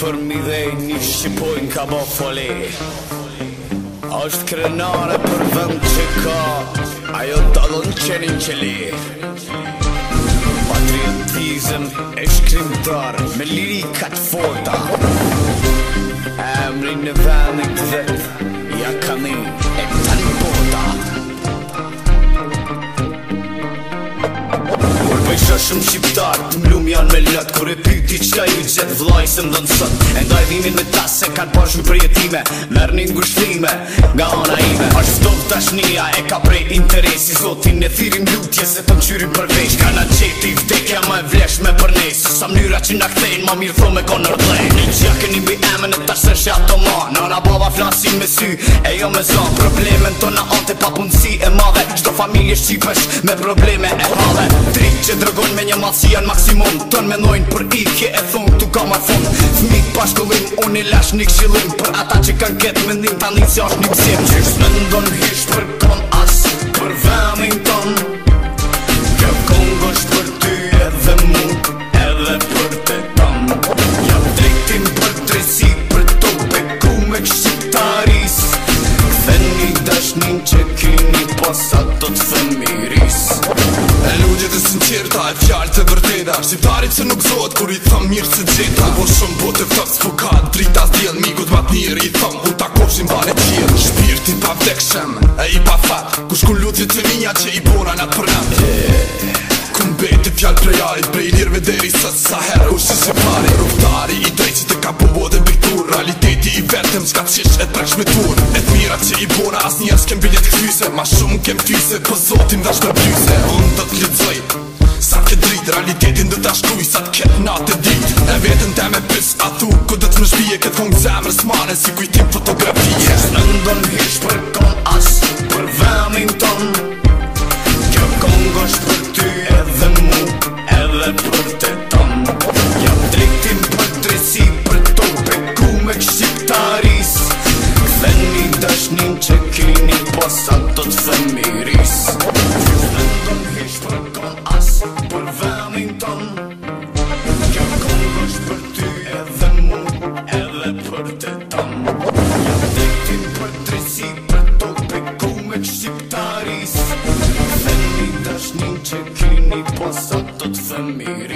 për mi dhe një shqipojnë ka bo foli është krenare për vend që ka Ajo të adhën që që li Patriotizm e shkrimtar Me liri ka të Emri në vend e këtë Ja kanin që shumë shqiptar Më lumë janë me lët Kur e piti qëta ju gjithë vlaj se më dënë E ndaj dhimin me tasë se kanë pashu për jetime Merë një ngushtime nga ona ime Ashtë do të tashnia e ka prej interesi Zotin e thirin lutje se të po më qyrin për Ka në qeti i vdekja ma e vlesh me për nesë Sa mnyra që në kthejnë ma mirë thome ko nërdle Një gjakë një bi eme në tash se shja ma Nëna baba flasin me sy e jo me zon Problemen tona ante pa e madhe Qdo familje shqipesh me probleme e halen Tri që drëgon me një malsi në maksimum Ton menojnë për i e thonë Tu ka ma fund Thmik pa shkullim Unë i lash një këshillim Për ata që kanë ketë Mëndim të anisi ashtë një pësim Qështë me ndonë hish për kontë Ajë fjallë të vërteda Si tari që nuk zotë Kur i thëmë mirë që gjitha Në bërë shumë botë e fërës fukat Drita s'djelë Migut bat njërë I thëmë u ta koshin bare qirë Shpirti pa vdekë shemë E i pa fatë Kush kun lutë vitë minja që i bora në për nëmë yeah. Kun betë i fjallë prejarit Prej lirëve deri së sa herë U shë shë pare Ruftari i drejqit e ka po bodë e bitur Realiteti i vetëm s'ka qish e trekshm Ma shumë kem fise, për po zotin dhe shkër pjuse Unë të t'lipzoj, kong zemrës mane si kujtim fotografie Në ndon hish për kom asë, për vemin ton Kjo kong është për ty edhe mu edhe për te ton Jam driktim për tresi për to pe ku me kshqiptaris Dhe një dashnin që kini posa të të femiris të të Feminist Femii dașnice, chinii, poate tot femire